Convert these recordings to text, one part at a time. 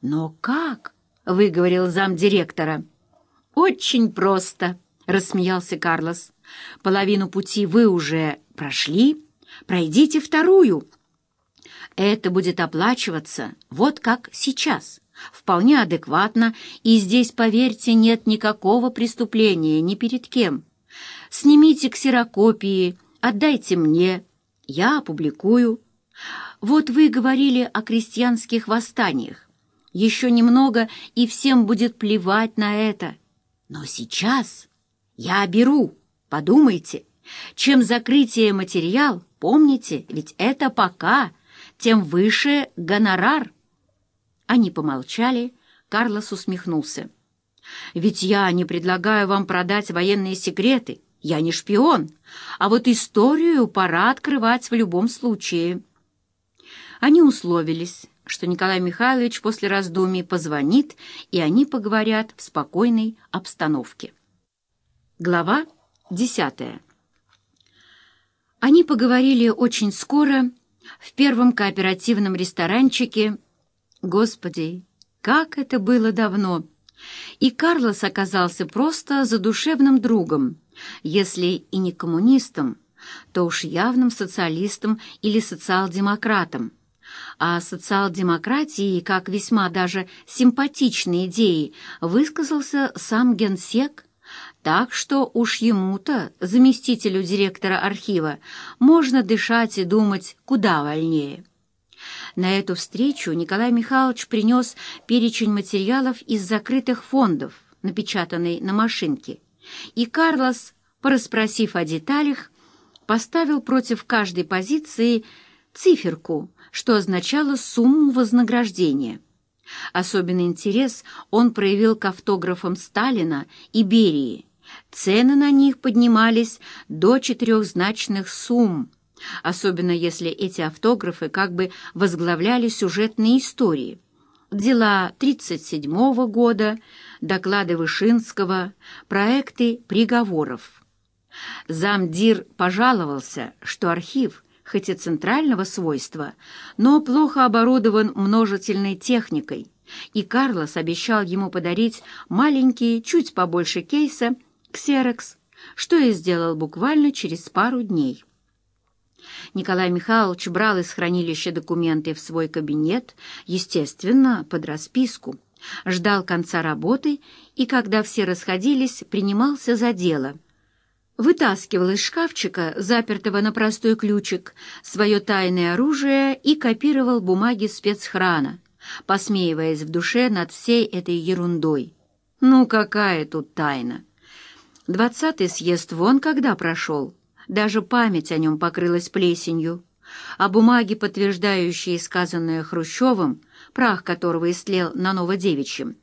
«Но как?» — выговорил замдиректора. «Очень просто», — рассмеялся Карлос. «Половину пути вы уже прошли, пройдите вторую. Это будет оплачиваться вот как сейчас, вполне адекватно, и здесь, поверьте, нет никакого преступления ни перед кем. Снимите ксерокопии, отдайте мне, я опубликую. Вот вы говорили о крестьянских восстаниях. Еще немного, и всем будет плевать на это. Но сейчас я беру, подумайте. Чем закрытие материал, помните, ведь это пока, тем выше гонорар. Они помолчали, Карлос усмехнулся. «Ведь я не предлагаю вам продать военные секреты, я не шпион, а вот историю пора открывать в любом случае». Они условились, что Николай Михайлович после раздумий позвонит, и они поговорят в спокойной обстановке. Глава десятая. Они поговорили очень скоро в первом кооперативном ресторанчике. Господи, как это было давно! И Карлос оказался просто задушевным другом, если и не коммунистом, то уж явным социалистом или социал-демократом. А социал-демократии, как весьма даже симпатичной идеи, высказался сам генсек так что уж ему-то, заместителю директора архива, можно дышать и думать куда вольнее. На эту встречу Николай Михайлович принес перечень материалов из закрытых фондов, напечатанный на машинке, и Карлос, порасспросив о деталях, поставил против каждой позиции циферку, что означало сумму вознаграждения. Особенный интерес он проявил к автографам Сталина и Берии, Цены на них поднимались до четырехзначных сумм, особенно если эти автографы как бы возглавляли сюжетные истории. Дела 1937 года, доклады Вышинского, проекты приговоров. Замдир пожаловался, что архив, хоть и центрального свойства, но плохо оборудован множительной техникой, и Карлос обещал ему подарить маленький, чуть побольше кейса, ксерокс, что и сделал буквально через пару дней. Николай Михайлович брал из хранилища документы в свой кабинет, естественно, под расписку, ждал конца работы и, когда все расходились, принимался за дело. Вытаскивал из шкафчика, запертого на простой ключик, свое тайное оружие и копировал бумаги спецхрана, посмеиваясь в душе над всей этой ерундой. Ну, какая тут тайна? Двадцатый съезд вон когда прошел. Даже память о нем покрылась плесенью. А бумаги, подтверждающие сказанное Хрущевым, прах которого истлел на Новодевичьем,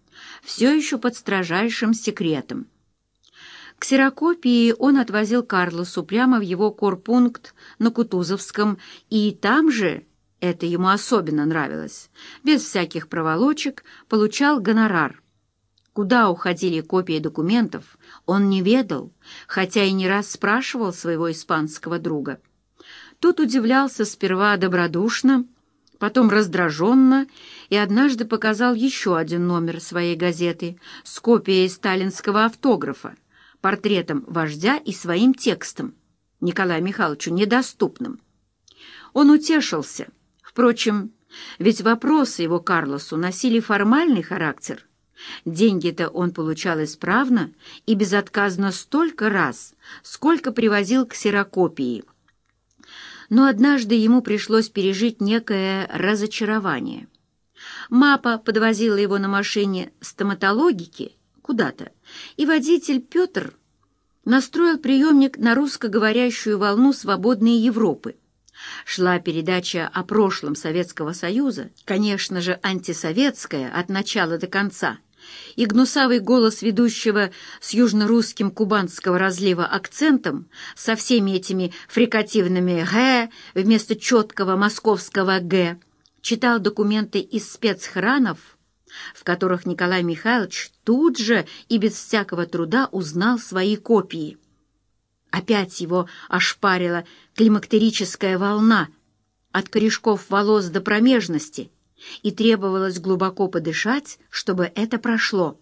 все еще под строжайшим секретом. Ксерокопии он отвозил Карлосу прямо в его корпункт на Кутузовском, и там же, это ему особенно нравилось, без всяких проволочек, получал гонорар. Куда уходили копии документов, он не ведал, хотя и не раз спрашивал своего испанского друга. Тот удивлялся сперва добродушно, потом раздраженно и однажды показал еще один номер своей газеты с копией сталинского автографа, портретом вождя и своим текстом, Николаю Михайловичу недоступным. Он утешился. Впрочем, ведь вопросы его Карлосу носили формальный характер – Деньги-то он получал исправно и безотказно столько раз, сколько привозил к ксерокопии. Но однажды ему пришлось пережить некое разочарование. Мапа подвозила его на машине стоматологики куда-то, и водитель Петр настроил приемник на русскоговорящую волну свободной Европы. Шла передача о прошлом Советского Союза, конечно же, антисоветская от начала до конца – и гнусавый голос ведущего с южно-русским кубанского разлива акцентом, со всеми этими фрикативными «г» вместо четкого московского «г», читал документы из спецхранов, в которых Николай Михайлович тут же и без всякого труда узнал свои копии. Опять его ошпарила климактерическая волна от корешков волос до промежности — и требовалось глубоко подышать, чтобы это прошло.